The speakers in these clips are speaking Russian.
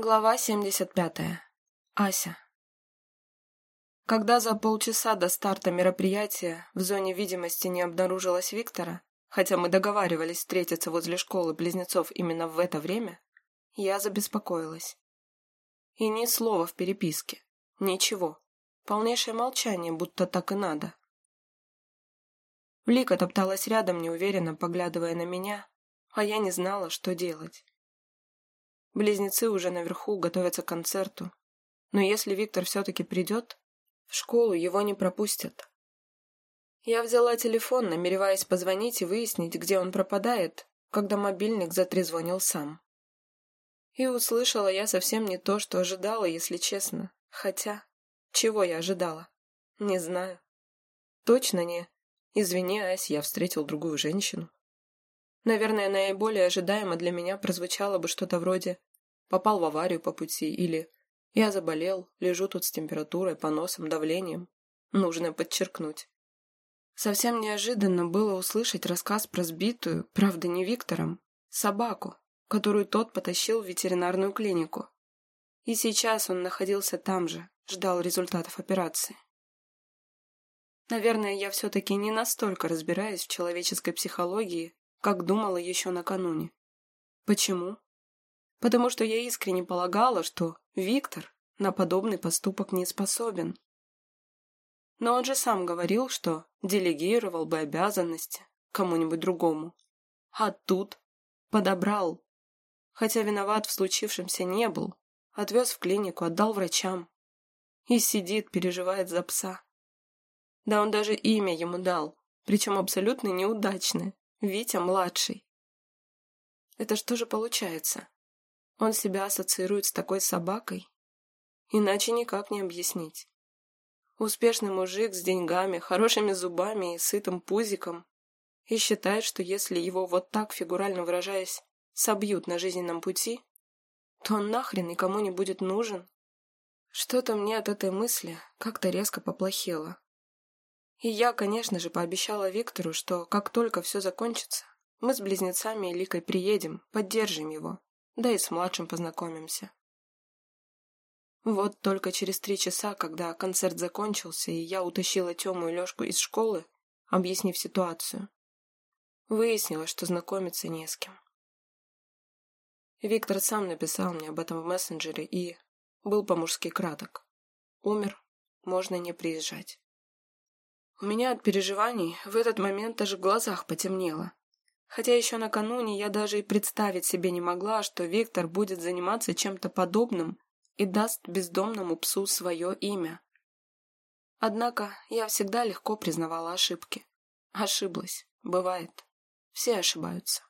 Глава 75. Ася. Когда за полчаса до старта мероприятия в зоне видимости не обнаружилось Виктора, хотя мы договаривались встретиться возле школы близнецов именно в это время, я забеспокоилась. И ни слова в переписке. Ничего. Полнейшее молчание, будто так и надо. Лика топталась рядом, неуверенно поглядывая на меня, а я не знала, что делать. Близнецы уже наверху готовятся к концерту. Но если Виктор все-таки придет, в школу его не пропустят. Я взяла телефон, намереваясь позвонить и выяснить, где он пропадает, когда мобильник затрезвонил сам. И услышала я совсем не то, что ожидала, если честно. Хотя, чего я ожидала? Не знаю. Точно не. Извини, Ась, я встретил другую женщину. Наверное, наиболее ожидаемо для меня прозвучало бы что-то вроде попал в аварию по пути или «я заболел, лежу тут с температурой, поносом, давлением». Нужно подчеркнуть. Совсем неожиданно было услышать рассказ про сбитую, правда не Виктором, собаку, которую тот потащил в ветеринарную клинику. И сейчас он находился там же, ждал результатов операции. Наверное, я все-таки не настолько разбираюсь в человеческой психологии, как думала еще накануне. Почему? потому что я искренне полагала, что Виктор на подобный поступок не способен. Но он же сам говорил, что делегировал бы обязанности кому-нибудь другому. А тут подобрал. Хотя виноват в случившемся не был. Отвез в клинику, отдал врачам. И сидит, переживает за пса. Да он даже имя ему дал, причем абсолютно неудачное. Витя-младший. Это что же получается? Он себя ассоциирует с такой собакой? Иначе никак не объяснить. Успешный мужик с деньгами, хорошими зубами и сытым пузиком. И считает, что если его вот так, фигурально выражаясь, собьют на жизненном пути, то он нахрен никому не будет нужен. Что-то мне от этой мысли как-то резко поплохело. И я, конечно же, пообещала Виктору, что как только все закончится, мы с близнецами и Ликой приедем, поддержим его да и с младшим познакомимся. Вот только через три часа, когда концерт закончился, и я утащила Тему и Лешку из школы, объяснив ситуацию, выяснилось, что знакомиться не с кем. Виктор сам написал мне об этом в мессенджере и был по-мужски краток. Умер, можно не приезжать. У меня от переживаний в этот момент даже в глазах потемнело. Хотя еще накануне я даже и представить себе не могла, что Виктор будет заниматься чем-то подобным и даст бездомному псу свое имя. Однако я всегда легко признавала ошибки. Ошиблась. Бывает. Все ошибаются.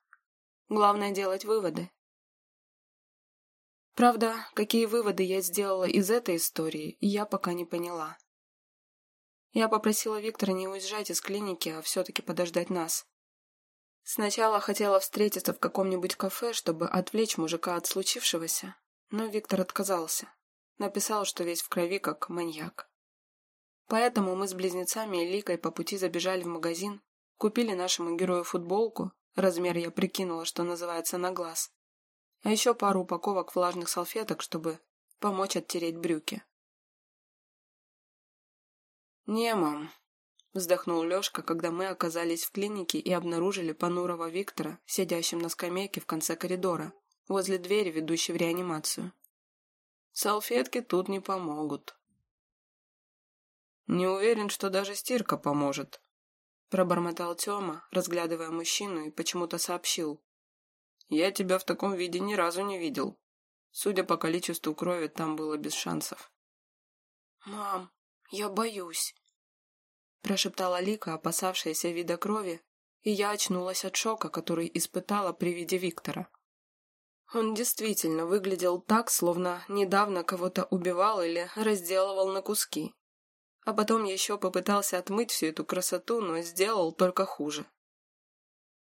Главное делать выводы. Правда, какие выводы я сделала из этой истории, я пока не поняла. Я попросила Виктора не уезжать из клиники, а все-таки подождать нас. Сначала хотела встретиться в каком-нибудь кафе, чтобы отвлечь мужика от случившегося, но Виктор отказался. Написал, что весь в крови, как маньяк. Поэтому мы с близнецами и Ликой по пути забежали в магазин, купили нашему герою футболку, размер я прикинула, что называется на глаз, а еще пару упаковок влажных салфеток, чтобы помочь оттереть брюки. «Не, мам, Вздохнул Лешка, когда мы оказались в клинике и обнаружили понурого Виктора, сидящим на скамейке в конце коридора, возле двери, ведущей в реанимацию. Салфетки тут не помогут. Не уверен, что даже стирка поможет. Пробормотал Тёма, разглядывая мужчину, и почему-то сообщил. Я тебя в таком виде ни разу не видел. Судя по количеству крови, там было без шансов. «Мам, я боюсь», прошептала Лика, опасавшаяся вида крови, и я очнулась от шока, который испытала при виде Виктора. Он действительно выглядел так, словно недавно кого-то убивал или разделывал на куски. А потом еще попытался отмыть всю эту красоту, но сделал только хуже.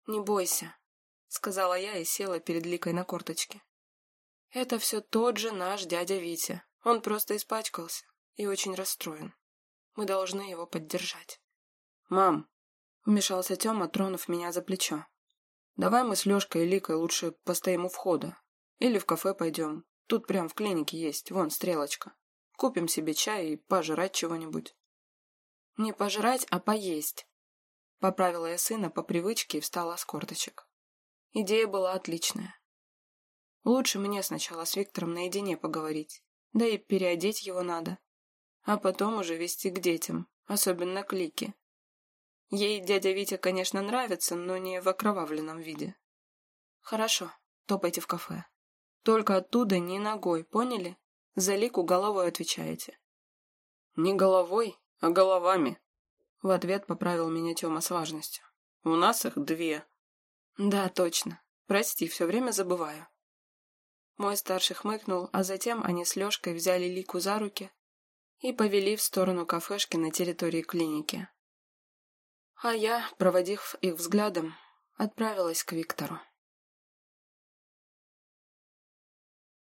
«Не бойся», — сказала я и села перед Ликой на корточке. «Это все тот же наш дядя Витя. Он просто испачкался и очень расстроен. Мы должны его поддержать. «Мам!» — вмешался Тёма, тронув меня за плечо. «Давай мы с Лёшкой и Ликой лучше постоим у входа. Или в кафе пойдем. Тут прям в клинике есть, вон стрелочка. Купим себе чай и пожрать чего-нибудь. Не пожрать, а поесть. Поправила я сына по привычке и встала с корточек. Идея была отличная. Лучше мне сначала с Виктором наедине поговорить, да и переодеть его надо. А потом уже вести к детям, особенно к Лике. Ей дядя Витя, конечно, нравится, но не в окровавленном виде. Хорошо, топайте в кафе. Только оттуда ни ногой, поняли? За Лику головой отвечаете. Не головой, а головами. В ответ поправил меня Тёма с важностью. У нас их две. Да, точно. Прости, все время забываю. Мой старший хмыкнул, а затем они с Лёшкой взяли Лику за руки и повели в сторону кафешки на территории клиники. А я, проводив их взглядом, отправилась к Виктору.